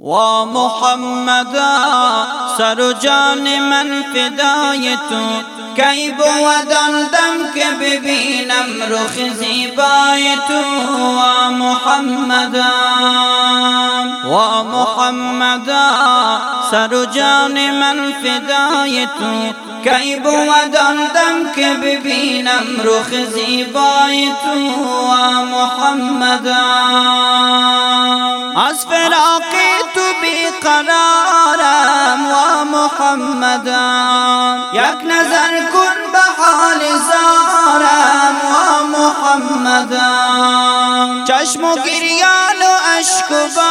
وا محمدا سر و جان من فدای تو کی بود آن دم که ببینم رخ زیبای تو وا محمدا وا محمدا سر و جان من فدای تو کی بود آن دم که ببینم رخ زیبای تو وا محمدا از فراقی تو قرارم. و محمدم یک نظر زارم. چشم و گریان و بارم و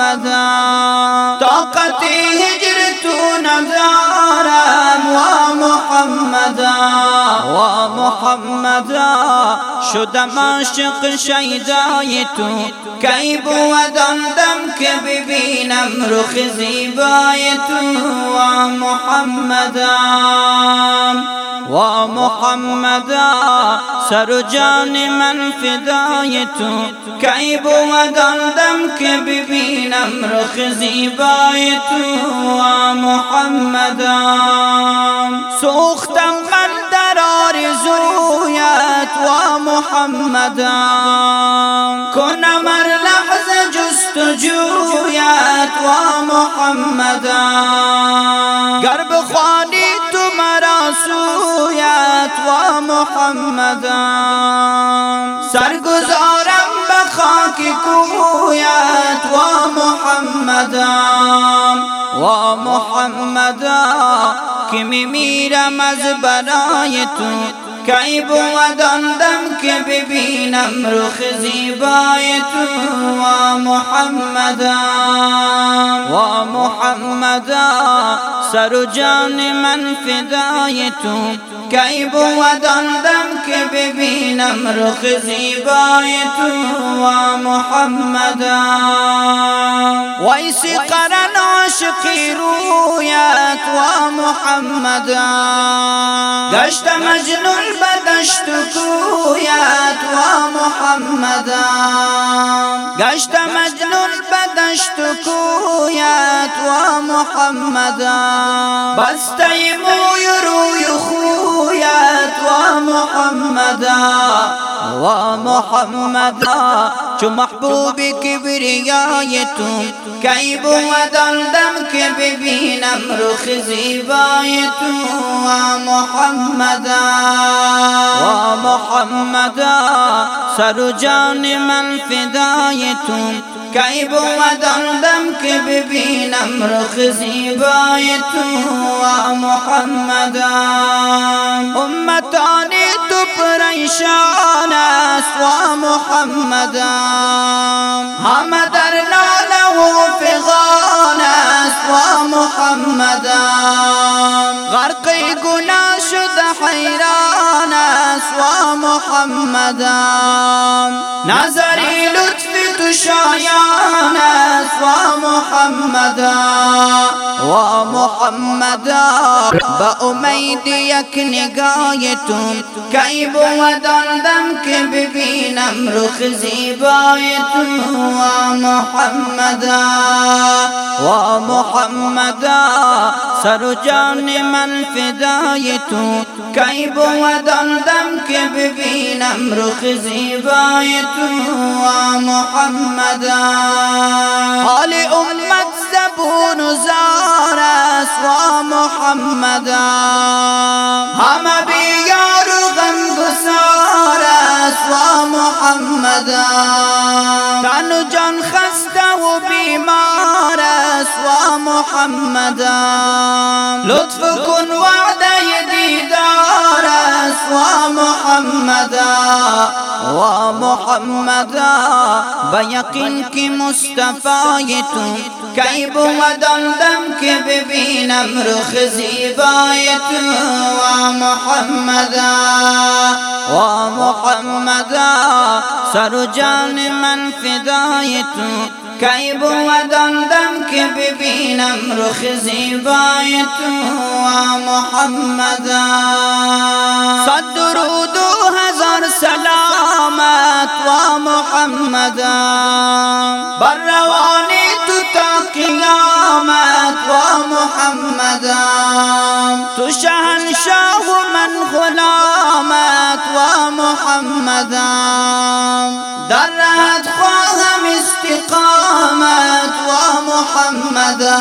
محمدم طاقت هجر تو ندارم و محمدم و محمدم شدم عاشق شیدای تو کی بود آن دم که ببینم رخ زیبای تو وا محمدا وا محمدا سر و جان من فدای تو کی بود آن دم که ببینم رخ زیبای تو و محمدم سوختم من در آرزویت و محمدم کنم جویت و محمدا. گر بخوانی تو مرا سویت و محمدا. سر گذارم تو کی بود آن دم که ببینم رخ زیبای تو و محمدا و محمدا سر جان من فدای تو کی بود آن ببینم رخ تو و محمدا ویس قرن عاشقی رویت و محمدا گشت مجنون به دشت کویت و محمدا گشت مجنون به دشت کویت و محمدا بسته موی روی خویت و محمدا و محمدا چو محبوب کبریای تو کی بود آن دم که ببینم رخ زیبای تو. و محمدا سر جان من فدای تو کی بود آن دم که ببینم رخ زیبای تو و محمدا امتان تو پریشان محمدا در ناله فغان است. محمدا غرق گناه شد محمدا. نظری لطف شایان است و محمدا. و محمدا. به امید یک نگاه تو کی بود آن دم که ببینم رخ زیبای تو و محمدا. و محمدا. سر جان من فدای تو کی بود آن دم که ببینم رخ زیبای تو و محمدا حال امت زبون و زار است و محمدا محمدا لطف کن وعده دیدار است و محمدا. و محمدا بیقین کی مصطفی تو؟ کی بود آن دم که ببینم رخ زیبای تو؟ و محمدا. و محمدا سر و جان من فدای تو کی بودن دم که ببینم رخ زیبای تو و محمدا صد درود و هزار سلامت. ومحمدا برواني تا قیامت ومحمدا تشهنشاه من غلامت ومحمدا درت خواهم استقامت و محمدا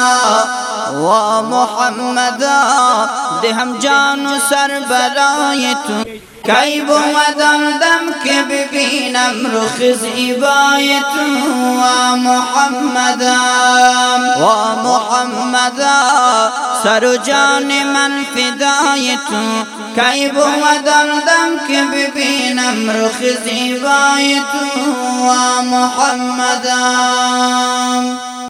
و محمدا دهم جان سر برای کی بود دم ببینم رخ زیبای تو و محمدم و محمدا سر و جان من فدای تو کی بودم دم که ببینم